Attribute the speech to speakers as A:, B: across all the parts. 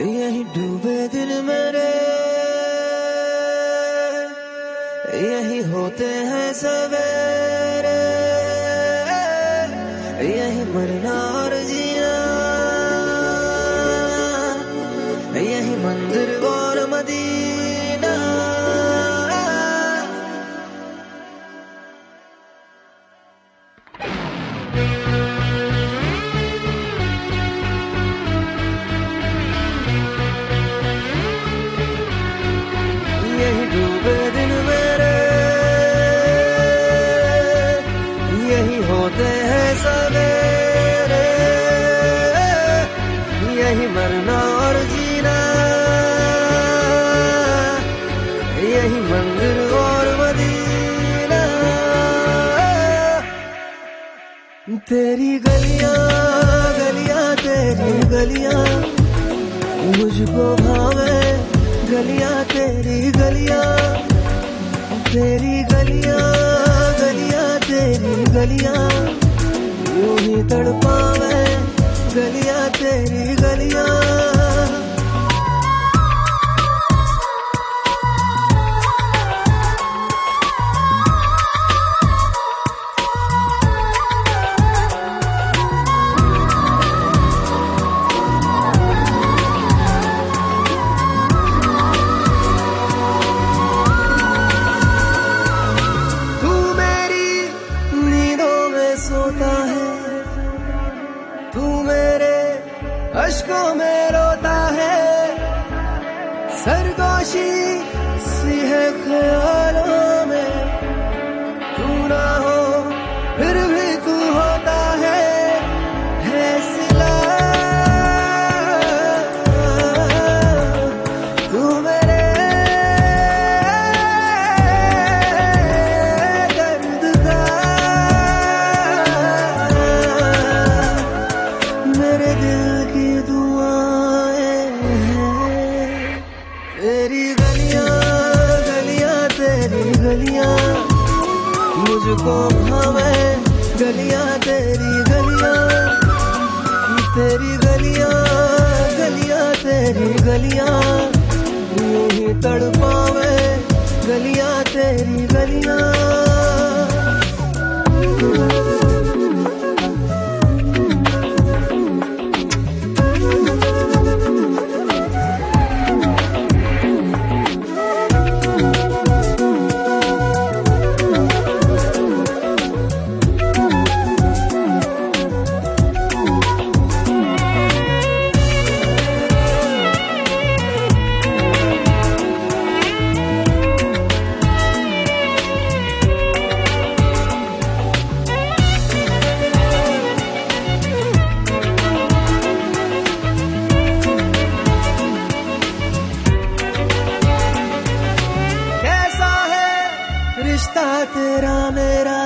A: यही डूबे दिल मेरे, यही होते हैं सवेरे, यही मरना और जिया, यही मंदिर गौर मदी गलियाँ गलियाँ तेरी गलियाँ। मुझको भावे गलियाँ तेरी गलियाँ। तेरी गलियाँ गलियाँ तेरी गलियाँ। यूँ तड़पावे गलियाँ तेरी गलियाँ। में रोता है सरगोशी सी है ख्यालों की दुआएँ हैं। तेरी गलियाँ गलियाँ, तेरी गलियाँ। मुझको भावे गलियाँ, तेरी गलियाँ। तेरी गलियाँ गलियाँ, तेरी गलियाँ। यूँ ही तड़पावे, गलियाँ, तेरी गलियाँ। रिश्ता तेरा मेरा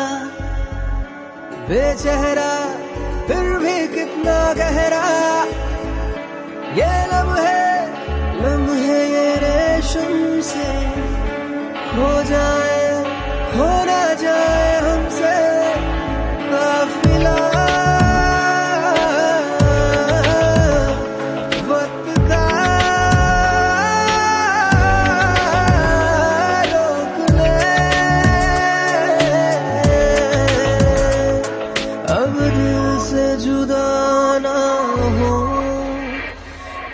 A: बेचेहरा फिर भी कितना गहरा। ये लम्हे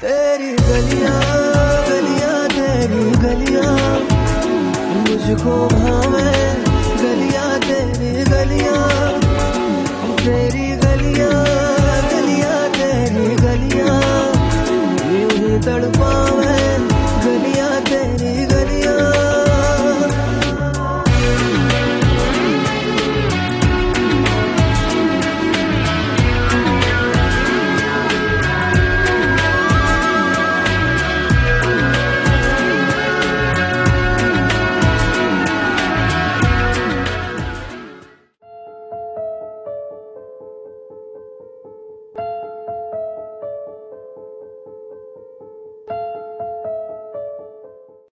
A: तेरी गलियाँ गलियाँ तेरी गलियाँ। मुझको भावे गलियाँ तेरी गलियाँ।